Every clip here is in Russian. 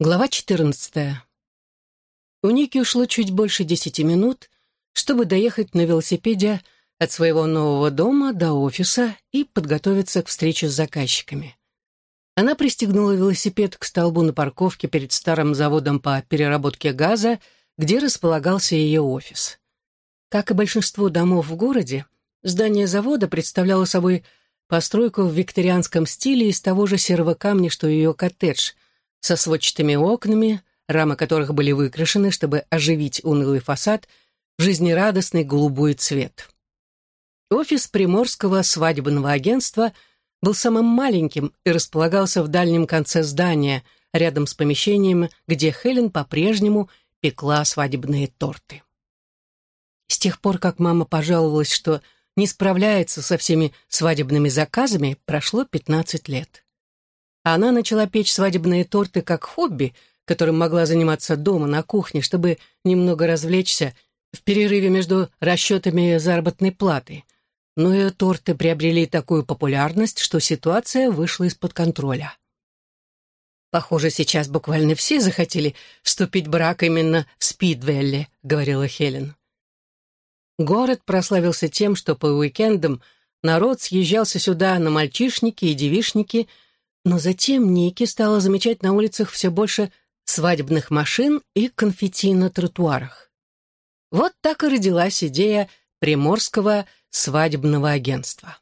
Глава 14. У Ники ушло чуть больше десяти минут, чтобы доехать на велосипеде от своего нового дома до офиса и подготовиться к встрече с заказчиками. Она пристегнула велосипед к столбу на парковке перед старым заводом по переработке газа, где располагался ее офис. Как и большинство домов в городе, здание завода представляло собой постройку в викторианском стиле из того же серого камня, что и ее коттедж — со сводчатыми окнами, рамы которых были выкрашены, чтобы оживить унылый фасад, в жизнерадостный голубой цвет. Офис Приморского свадебного агентства был самым маленьким и располагался в дальнем конце здания, рядом с помещением, где Хелен по-прежнему пекла свадебные торты. С тех пор, как мама пожаловалась, что не справляется со всеми свадебными заказами, прошло 15 лет она начала печь свадебные торты как хобби, которым могла заниматься дома на кухне, чтобы немного развлечься в перерыве между расчетами заработной платы. Но ее торты приобрели такую популярность, что ситуация вышла из-под контроля. «Похоже, сейчас буквально все захотели вступить в брак именно в Спидвелле», — говорила Хелен. Город прославился тем, что по уикендам народ съезжался сюда на мальчишники и девишники — но затем Ники стала замечать на улицах все больше свадебных машин и конфетти на тротуарах. Вот так и родилась идея приморского свадебного агентства.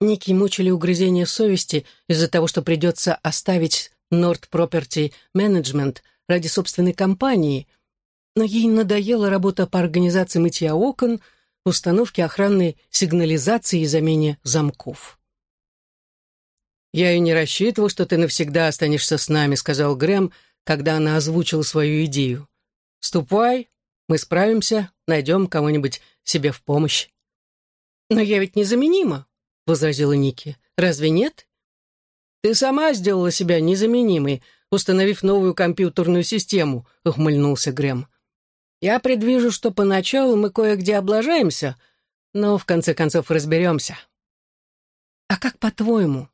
Ники мучили угрызения совести из-за того, что придется оставить Nord Property Management ради собственной компании, но ей надоела работа по организации мытья окон, установке охранной сигнализации и замене замков. «Я и не рассчитывал, что ты навсегда останешься с нами», — сказал Грэм, когда она озвучила свою идею. «Ступай, мы справимся, найдем кого-нибудь себе в помощь». «Но я ведь незаменима», — возразила Ники. «Разве нет?» «Ты сама сделала себя незаменимой, установив новую компьютерную систему», — ухмыльнулся Грэм. «Я предвижу, что поначалу мы кое-где облажаемся, но в конце концов разберемся». «А как по-твоему,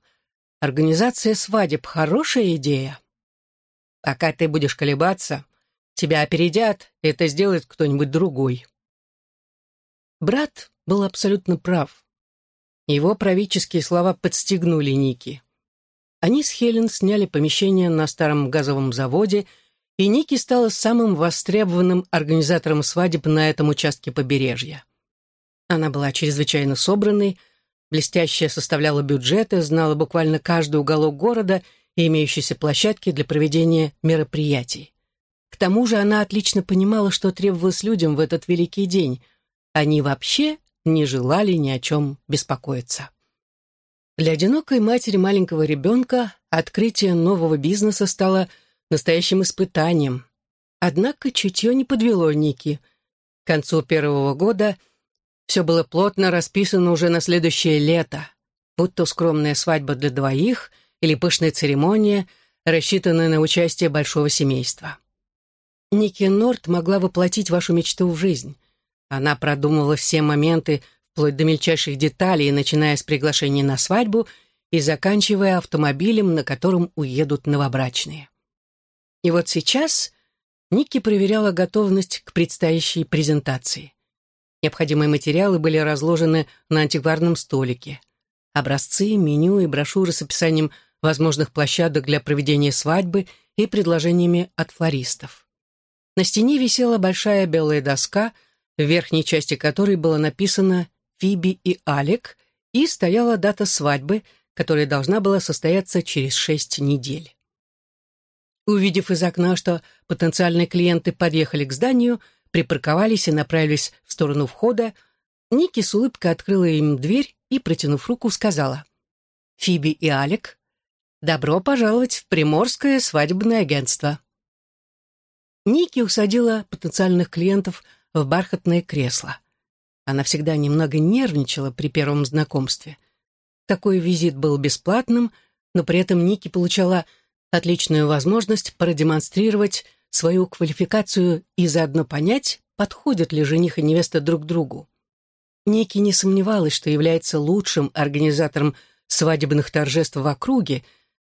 Организация свадеб — хорошая идея. Пока ты будешь колебаться, тебя опередят, и это сделает кто-нибудь другой. Брат был абсолютно прав. Его правительские слова подстегнули Ники. Они с Хелен сняли помещение на старом газовом заводе, и Ники стала самым востребованным организатором свадеб на этом участке побережья. Она была чрезвычайно собранной, Блестящая составляла бюджеты, знала буквально каждый уголок города и имеющиеся площадки для проведения мероприятий. К тому же она отлично понимала, что требовалось людям в этот великий день. Они вообще не желали ни о чем беспокоиться. Для одинокой матери маленького ребенка открытие нового бизнеса стало настоящим испытанием. Однако чутье не подвело Ники. К концу первого года – все было плотно расписано уже на следующее лето, будто скромная свадьба для двоих или пышная церемония, рассчитанная на участие большого семейства. Ники Норт могла воплотить вашу мечту в жизнь. Она продумывала все моменты, вплоть до мельчайших деталей, начиная с приглашения на свадьбу и заканчивая автомобилем, на котором уедут новобрачные. И вот сейчас Ники проверяла готовность к предстоящей презентации. Необходимые материалы были разложены на антикварном столике. Образцы, меню и брошюры с описанием возможных площадок для проведения свадьбы и предложениями от флористов. На стене висела большая белая доска, в верхней части которой было написано «Фиби и Алек», и стояла дата свадьбы, которая должна была состояться через шесть недель. Увидев из окна, что потенциальные клиенты подъехали к зданию, припарковались и направились в сторону входа, Ники с улыбкой открыла им дверь и, протянув руку, сказала «Фиби и Алек, добро пожаловать в Приморское свадебное агентство». Ники усадила потенциальных клиентов в бархатное кресло. Она всегда немного нервничала при первом знакомстве. Такой визит был бесплатным, но при этом Ники получала отличную возможность продемонстрировать свою квалификацию и заодно понять, подходят ли жених и невеста друг другу. Ники не сомневалась, что является лучшим организатором свадебных торжеств в округе,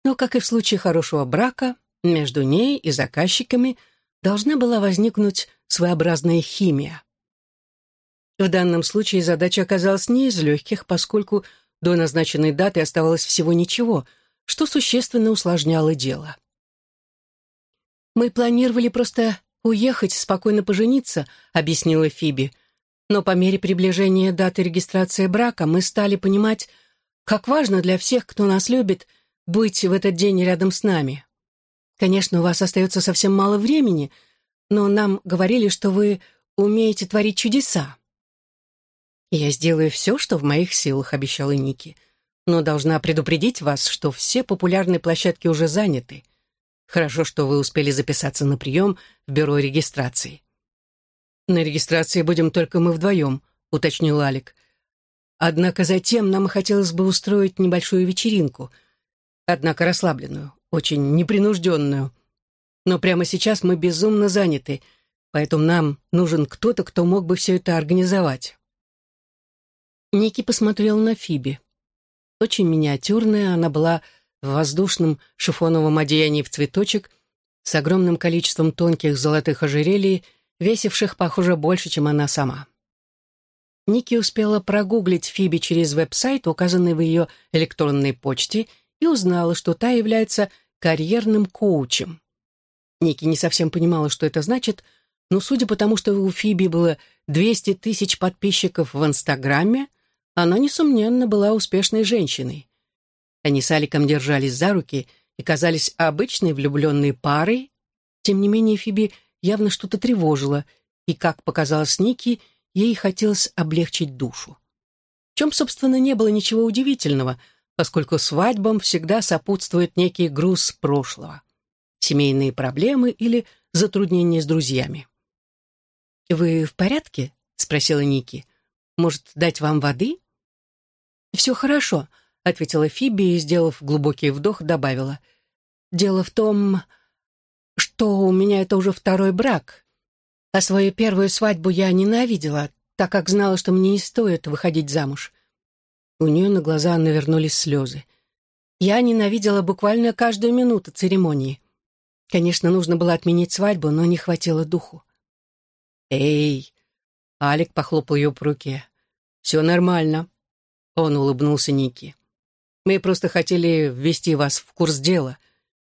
но, как и в случае хорошего брака, между ней и заказчиками должна была возникнуть своеобразная химия. В данном случае задача оказалась не из легких, поскольку до назначенной даты оставалось всего ничего, что существенно усложняло дело. «Мы планировали просто уехать, спокойно пожениться», — объяснила Фиби. «Но по мере приближения даты регистрации брака мы стали понимать, как важно для всех, кто нас любит, быть в этот день рядом с нами. Конечно, у вас остается совсем мало времени, но нам говорили, что вы умеете творить чудеса». «Я сделаю все, что в моих силах», — обещала Ники. «Но должна предупредить вас, что все популярные площадки уже заняты. Хорошо, что вы успели записаться на прием в бюро регистрации». «На регистрации будем только мы вдвоем», — уточнил Алик. «Однако затем нам хотелось бы устроить небольшую вечеринку, однако расслабленную, очень непринужденную. Но прямо сейчас мы безумно заняты, поэтому нам нужен кто-то, кто мог бы все это организовать». Ники посмотрел на Фиби. Очень миниатюрная, она была в воздушном шифоновом одеянии в цветочек с огромным количеством тонких золотых ожерелий, весивших, похоже, больше, чем она сама. Ники успела прогуглить Фиби через веб-сайт, указанный в ее электронной почте, и узнала, что та является карьерным коучем. Ники не совсем понимала, что это значит, но судя по тому, что у Фиби было 200 тысяч подписчиков в Инстаграме, она, несомненно, была успешной женщиной. Они с Аликом держались за руки и казались обычной влюбленной парой. Тем не менее, Фиби явно что-то тревожило, и, как показалось Ники, ей хотелось облегчить душу. В чем, собственно, не было ничего удивительного, поскольку свадьбам всегда сопутствует некий груз прошлого. Семейные проблемы или затруднения с друзьями. «Вы в порядке?» — спросила Ники. «Может, дать вам воды?» «Все хорошо», — ответила Фиби и, сделав глубокий вдох, добавила. «Дело в том, что у меня это уже второй брак, а свою первую свадьбу я ненавидела, так как знала, что мне не стоит выходить замуж». У нее на глаза навернулись слезы. Я ненавидела буквально каждую минуту церемонии. Конечно, нужно было отменить свадьбу, но не хватило духу. «Эй!» — Алик похлопал ее по руке. «Все нормально. Он улыбнулся Ники. «Мы просто хотели ввести вас в курс дела.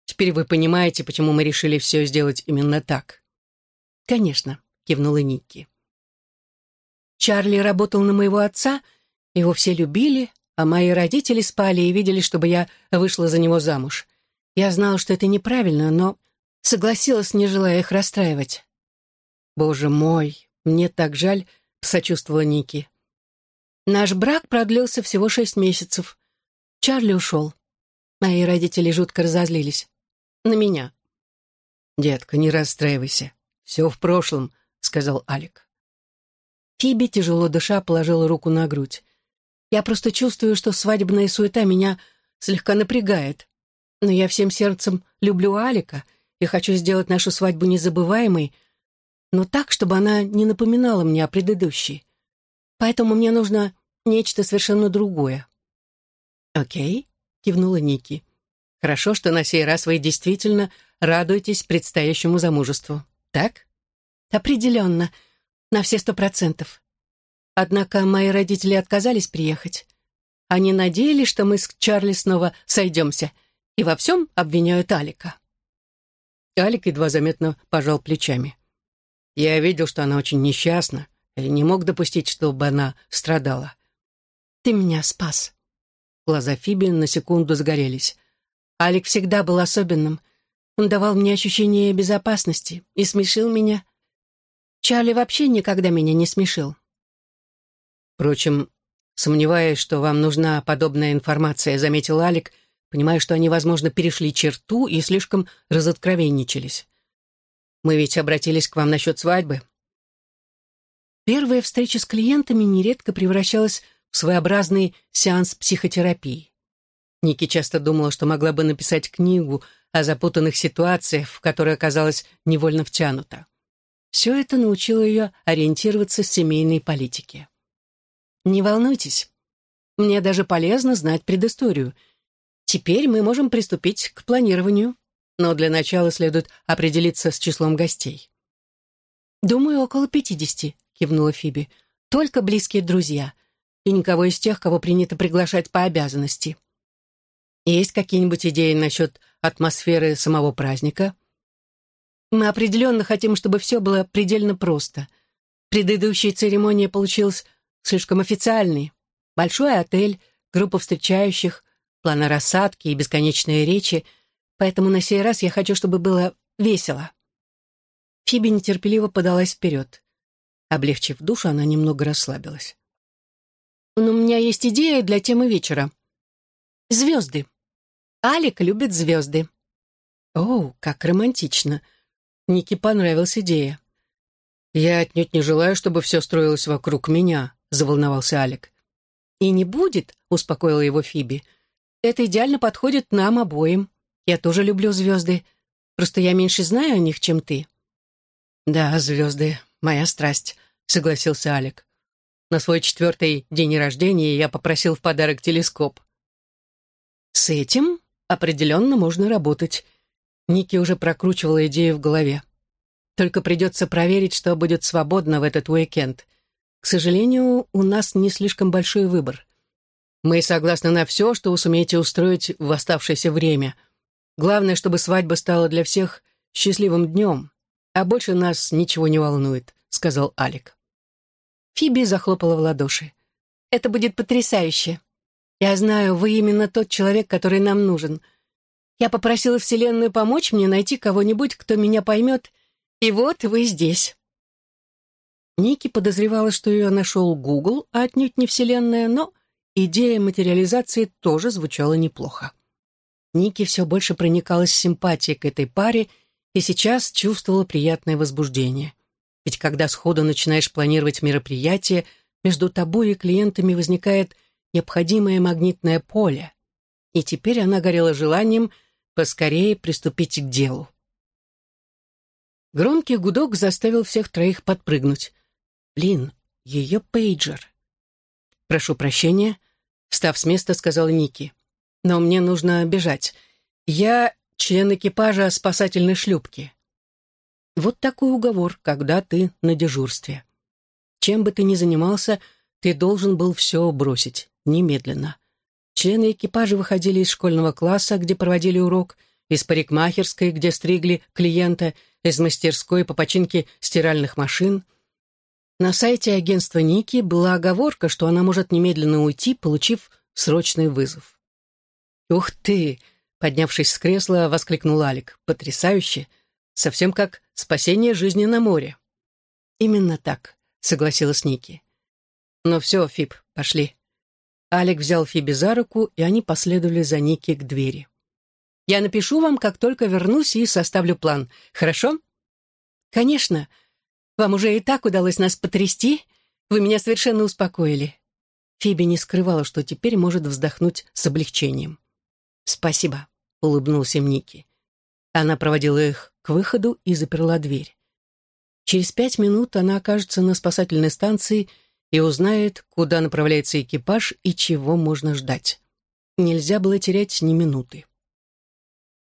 Теперь вы понимаете, почему мы решили все сделать именно так». «Конечно», — кивнула Ники. Чарли работал на моего отца, его все любили, а мои родители спали и видели, чтобы я вышла за него замуж. Я знала, что это неправильно, но согласилась, не желая их расстраивать. «Боже мой, мне так жаль», — сочувствовала Ники. Наш брак продлился всего шесть месяцев. Чарли ушел. Мои родители жутко разозлились. На меня. «Детка, не расстраивайся. Все в прошлом», — сказал Алик. Фиби, тяжело дыша, положила руку на грудь. «Я просто чувствую, что свадебная суета меня слегка напрягает. Но я всем сердцем люблю Алика и хочу сделать нашу свадьбу незабываемой, но так, чтобы она не напоминала мне о предыдущей. Поэтому мне нужно нечто совершенно другое». «Окей», — кивнула Ники. «Хорошо, что на сей раз вы действительно радуетесь предстоящему замужеству, так?» «Определенно, на все сто процентов. Однако мои родители отказались приехать. Они надеялись, что мы с Чарли снова сойдемся, и во всем обвиняют Алика». Алик едва заметно пожал плечами. «Я видел, что она очень несчастна, и не мог допустить, чтобы она страдала. «Ты меня спас». Глаза Фиби на секунду загорелись. Алик всегда был особенным. Он давал мне ощущение безопасности и смешил меня. Чарли вообще никогда меня не смешил. Впрочем, сомневаясь, что вам нужна подобная информация, заметил Алик, понимая, что они, возможно, перешли черту и слишком разоткровенничались. Мы ведь обратились к вам насчет свадьбы. Первая встреча с клиентами нередко превращалась своеобразный сеанс психотерапии. Ники часто думала, что могла бы написать книгу о запутанных ситуациях, в которые оказалась невольно втянута. Все это научило ее ориентироваться в семейной политике. «Не волнуйтесь. Мне даже полезно знать предысторию. Теперь мы можем приступить к планированию. но для начала следует определиться с числом гостей. «Думаю, около пятидесяти», — кивнула Фиби. «Только близкие друзья. И никого из тех, кого принято приглашать по обязанности». «Есть какие-нибудь идеи насчет атмосферы самого праздника?» «Мы определенно хотим, чтобы все было предельно просто. Предыдущая церемония получилась слишком официальной. Большой отель, группа встречающих, планы рассадки и бесконечные речи, поэтому на сей раз я хочу, чтобы было весело». Фиби нетерпеливо подалась вперед. Облегчив душу, она немного расслабилась. «Но у меня есть идея для темы вечера. Звезды. Алик любит звезды». «О, как романтично!» Нике понравилась идея. «Я отнюдь не желаю, чтобы все строилось вокруг меня», — заволновался Алик. «И не будет», — успокоила его Фиби. «Это идеально подходит нам обоим. Я тоже люблю звезды. Просто я меньше знаю о них, чем ты». «Да, звезды — моя страсть», — согласился Алик. На свой четвертый день рождения я попросил в подарок телескоп. С этим определенно можно работать. Ники уже прокручивала идею в голове. Только придется проверить, что будет свободно в этот уикенд. К сожалению, у нас не слишком большой выбор. Мы согласны на все, что вы сумеете устроить в оставшееся время. Главное, чтобы свадьба стала для всех счастливым днем. «А больше нас ничего не волнует», — сказал Алик. Фиби захлопала в ладоши. «Это будет потрясающе. Я знаю, вы именно тот человек, который нам нужен. Я попросила Вселенную помочь мне найти кого-нибудь, кто меня поймет, и вот вы здесь». Ники подозревала, что ее нашел Гугл, а отнюдь не Вселенная, но идея материализации тоже звучала неплохо. Ники все больше проникалась симпатией к этой паре — и сейчас чувствовала приятное возбуждение. Ведь когда сходу начинаешь планировать мероприятие, между тобой и клиентами возникает необходимое магнитное поле. И теперь она горела желанием поскорее приступить к делу. Громкий гудок заставил всех троих подпрыгнуть. Блин, ее пейджер. «Прошу прощения», — встав с места, сказал Ники. «Но мне нужно бежать. Я член экипажа спасательной шлюпки. Вот такой уговор, когда ты на дежурстве. Чем бы ты ни занимался, ты должен был все бросить, немедленно. Члены экипажа выходили из школьного класса, где проводили урок, из парикмахерской, где стригли клиента, из мастерской по починке стиральных машин. На сайте агентства Ники была оговорка, что она может немедленно уйти, получив срочный вызов. «Ух ты!» Поднявшись с кресла, воскликнул Алик. «Потрясающе! Совсем как спасение жизни на море». «Именно так», — согласилась Ники. «Ну все, Фиб, пошли». Алик взял Фиби за руку, и они последовали за Ники к двери. «Я напишу вам, как только вернусь и составлю план. Хорошо?» «Конечно. Вам уже и так удалось нас потрясти. Вы меня совершенно успокоили». Фиби не скрывала, что теперь может вздохнуть с облегчением. «Спасибо». — улыбнулся Ники. Она проводила их к выходу и заперла дверь. Через пять минут она окажется на спасательной станции и узнает, куда направляется экипаж и чего можно ждать. Нельзя было терять ни минуты.